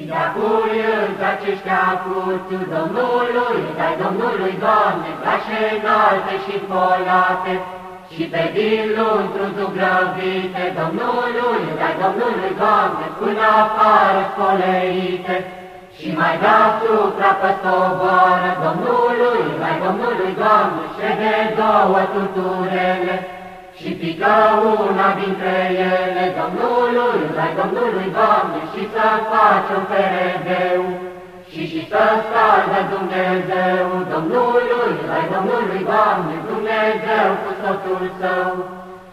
Și dacă îți aceștia curți Domnului, dai Domnului, Doamne, brașe înalte și polate, și pe din luntru zugrăvite, Domnului, dai Domnului, Doamne, până afară spoleite, și mai deasupra păstoboară Domnului, dai Domnului, Doamne, și de două tuturele, și pică una dintre ele Domnului, dai Domnului, Doamne, și să faci un peredeu, și și să scaldă Dumnezeu, Domnului, dai Domnului, Doamne, Dumnezeu cu soțul său,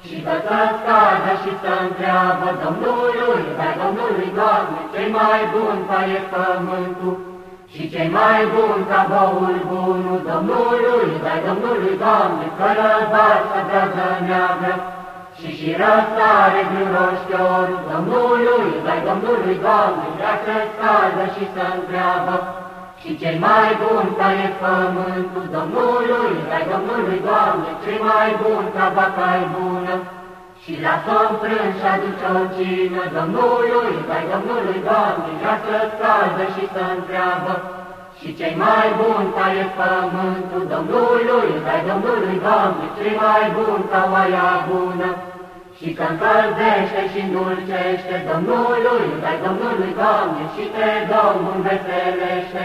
și că să scadă și să întreabă Domnului, dai Domnului, Doamne, cei mai bun ca e pământul, și cei mai bun ca boul bunul Domnului, dai Domnului, Doamne, fără bar să brează neagră, și și răsare gluroșchiorul Domnului, dai Domnului, Doamne, vrea să scadă și să întreabă, și cei mai bun ca e pământul Domnului, dai Domnului, Doamne, cei mai bun ca vaca bună, și la somn frân și aduce o cină Domnului, dai Domnului, Doamne, vrea să scaldă și să întreabă, și cei mai buni ca e pământul Domnului, dai Domnului, Doamne, cei mai buni ca oaia bună, și că încălzește și îndulcește Domnului, dai Domnului, Doamne, și te Domnul veselește.